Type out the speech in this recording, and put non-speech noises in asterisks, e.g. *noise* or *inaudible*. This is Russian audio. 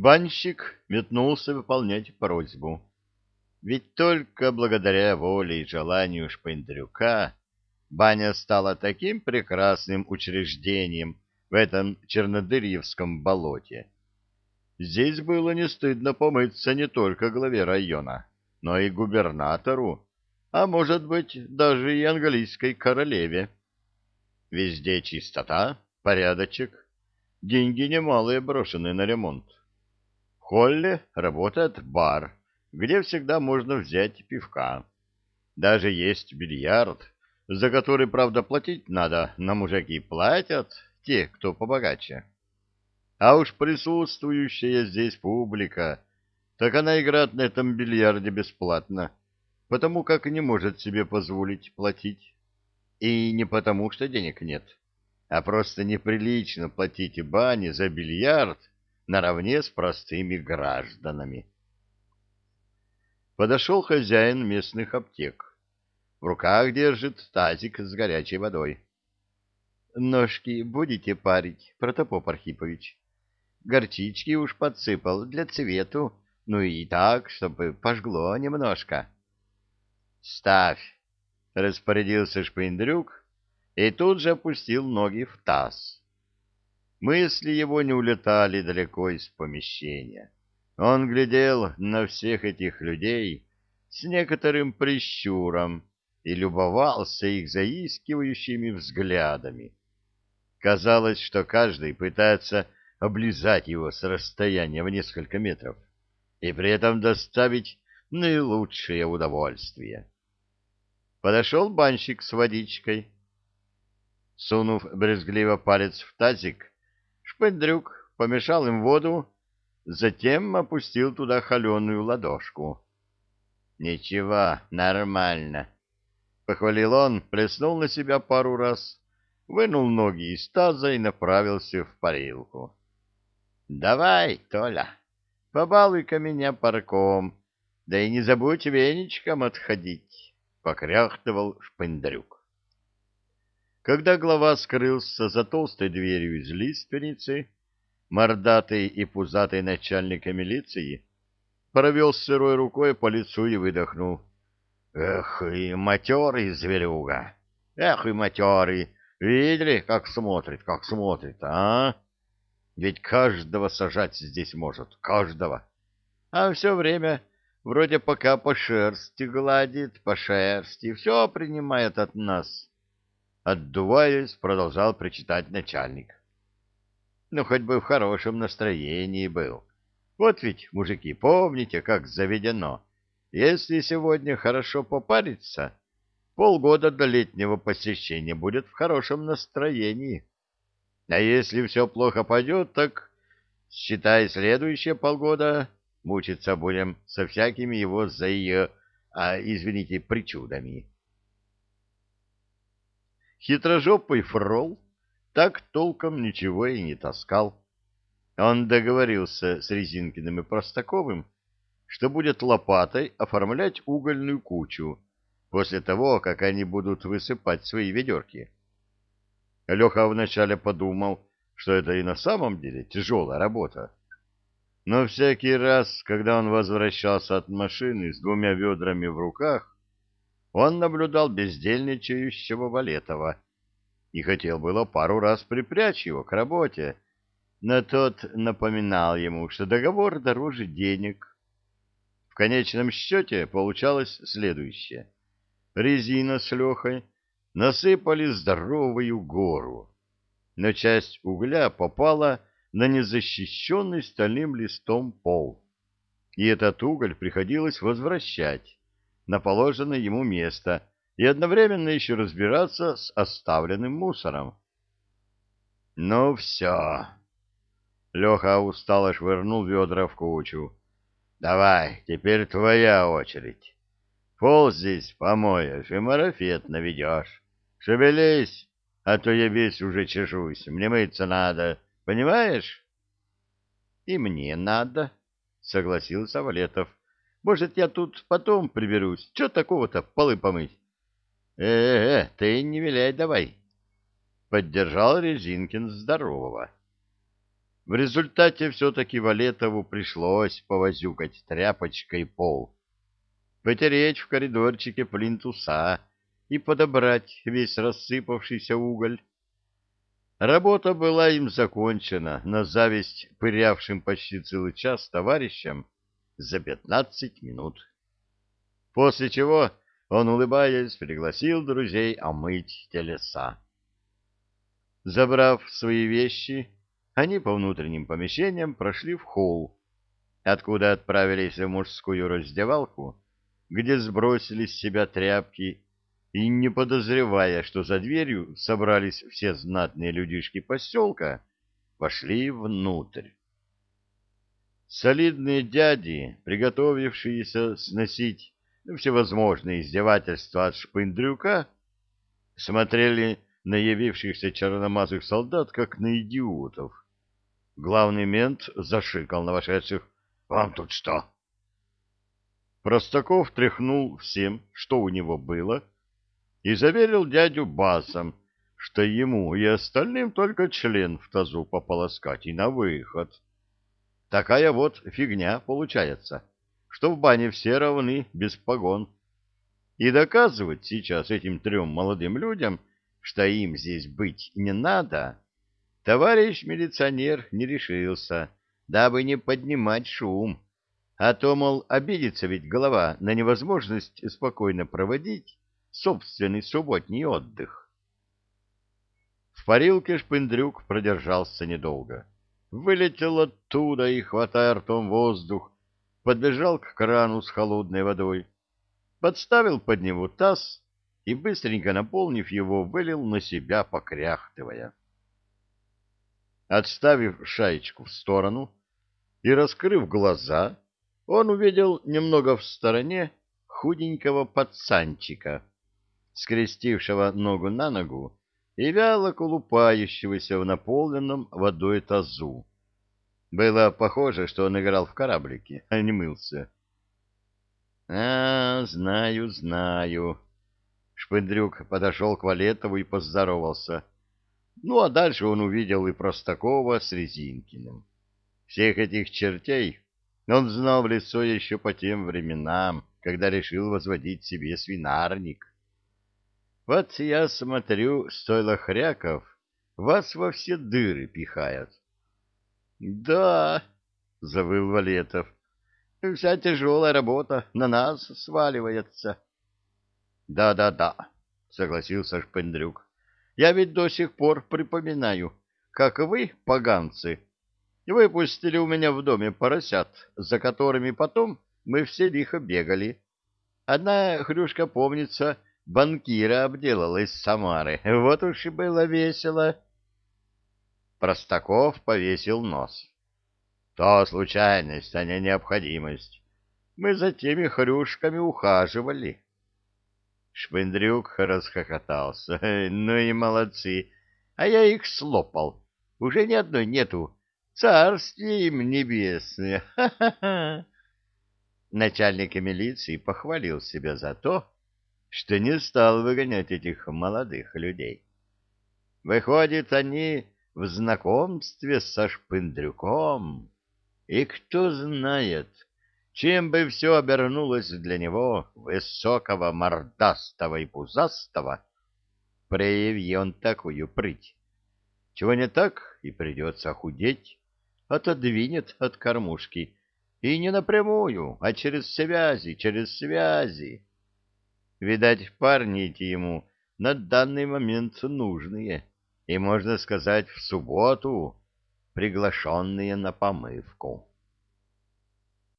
Банщик метнулся выполнять просьбу. Ведь только благодаря воле и желанию Шпендрюка баня стала таким прекрасным учреждением в этом чернодырьевском болоте. Здесь было не стыдно помыться не только главе района, но и губернатору, а может быть даже и английской королеве. Везде чистота, порядочек, деньги немалые брошены на ремонт. Холле работает бар, где всегда можно взять пивка. Даже есть бильярд, за который, правда, платить надо, но мужики платят, те, кто побогаче. А уж присутствующая здесь публика, так она играет на этом бильярде бесплатно, потому как не может себе позволить платить. И не потому, что денег нет, а просто неприлично платить бане за бильярд наравне с простыми гражданами. Подошел хозяин местных аптек. В руках держит тазик с горячей водой. — Ножки будете парить, Протопоп Архипович? Горчички уж подсыпал для цвету, ну и так, чтобы пожгло немножко. — Ставь! — распорядился Шпиндрюк и тут же опустил ноги в таз. Мысли его не улетали далеко из помещения. Он глядел на всех этих людей с некоторым прищуром и любовался их заискивающими взглядами. Казалось, что каждый пытается облизать его с расстояния в несколько метров и при этом доставить наилучшее удовольствие. Подошел банщик с водичкой. Сунув брезгливо палец в тазик, Шпендрюк помешал им воду затем опустил туда холеную ладошку. — Ничего, нормально. Похвалил он, плеснул на себя пару раз, вынул ноги из таза и направился в парилку. — Давай, Толя, побалуй-ка меня парком, да и не забудь веничком отходить, — покряхтывал Шпендрюк. Когда глава скрылся за толстой дверью из лиственницы, мордатый и пузатый начальник милиции провел сырой рукой по лицу и выдохнул. Эх, и матерый зверюга! Эх, и матерый! Видели, как смотрит, как смотрит, а? Ведь каждого сажать здесь может, каждого. А все время вроде пока по шерсти гладит, по шерсти, все принимает от нас. Отдуваясь, продолжал причитать начальник но хоть бы в хорошем настроении был. Вот ведь, мужики, помните, как заведено. Если сегодня хорошо попариться, полгода до летнего посещения будет в хорошем настроении. А если все плохо пойдет, так, считай, следующие полгода мучиться будем со всякими его за ее, а, извините, причудами. Хитрожопый фрол так толком ничего и не таскал. Он договорился с Резинкиным и Простаковым, что будет лопатой оформлять угольную кучу после того, как они будут высыпать свои ведерки. Леха вначале подумал, что это и на самом деле тяжелая работа. Но всякий раз, когда он возвращался от машины с двумя ведрами в руках, он наблюдал бездельничающего Валетова, и хотел было пару раз припрячь его к работе, но тот напоминал ему, что договор дороже денег. В конечном счете получалось следующее. Резина с Лехой насыпали здоровую гору, но часть угля попала на незащищенный стальным листом пол, и этот уголь приходилось возвращать на положенное ему место — и одновременно еще разбираться с оставленным мусором. «Ну все!» Леха устало швырнул ведра в кучу. «Давай, теперь твоя очередь. Пол здесь помоешь и марафет наведешь. Шевелись, а то я весь уже чешусь, мне мыться надо, понимаешь?» «И мне надо», — согласился Валетов. «Может, я тут потом приберусь? Че такого-то полы помыть?» Э-э, ты не виляй давай. Поддержал Резинкин здорового. В результате все-таки Валетову пришлось повозюкать тряпочкой пол, потереть в коридорчике плинтуса и подобрать весь рассыпавшийся уголь. Работа была им закончена на зависть пырявшим почти целый час товарищам за пятнадцать минут. После чего он, улыбаясь, пригласил друзей омыть телеса. Забрав свои вещи, они по внутренним помещениям прошли в холл, откуда отправились в мужскую раздевалку, где сбросили с себя тряпки и, не подозревая, что за дверью собрались все знатные людишки поселка, вошли внутрь. Солидные дяди, приготовившиеся сносить всевозможные издевательства от шпындрюка, смотрели на явившихся черномазых солдат, как на идиотов. Главный мент зашикал на вошедших. — Вам тут что? Простаков тряхнул всем, что у него было, и заверил дядю басом, что ему и остальным только член в тазу пополоскать и на выход. Такая вот фигня получается, что в бане все равны без погон. И доказывать сейчас этим трем молодым людям, что им здесь быть не надо, Товарищ милиционер не решился, дабы не поднимать шум, а то, мол, обидится ведь голова на невозможность спокойно проводить собственный субботний отдых. В парилке шпындрюк продержался недолго. Вылетел оттуда и, хватая ртом воздух, подбежал к крану с холодной водой, подставил под него таз и, быстренько наполнив его, вылил на себя, покряхтывая. Отставив шаечку в сторону и раскрыв глаза, он увидел немного в стороне худенького пацанчика, скрестившего ногу на ногу и вяло колупающегося в наполненном водой тазу. Было похоже, что он играл в кораблике, а не мылся. — А, знаю, знаю. Шпындрюк подошел к Валетову и поздоровался. — ну, а дальше он увидел и Простакова с Резинкиным. Всех этих чертей он знал в лицо еще по тем временам, когда решил возводить себе свинарник. Вот я смотрю, стойло хряков, вас во все дыры пихают. — Да, — завыл Валетов, — вся тяжелая работа на нас сваливается. Да, — Да-да-да, — согласился Шпендрюк. Я ведь до сих пор припоминаю, как вы, поганцы, выпустили у меня в доме поросят, за которыми потом мы все лихо бегали. Одна хрюшка, помнится, банкира обделала из Самары. Вот уж и было весело. Простаков повесил нос. То случайность, а не необходимость. Мы за теми хрюшками ухаживали. Шпендрюк расхохотался. *laughs* Ну и молодцы. А я их слопал. Уже ни одной нету. Царствие им небесное. *laughs* Ха-ха-ха. Начальник милиции похвалил себя за то, что не стал выгонять этих молодых людей. Выходит, они в знакомстве со Шпындрюком. И кто знает, чем бы все обернулось для него, высокого, мордастого и пузастого, прояви он такую прыть. Чего не так, и придется худеть, отодвинет от кормушки, и не напрямую, а через связи, через связи. Видать, парни эти ему на данный момент нужные, и, можно сказать, в субботу приглашенные на помывку.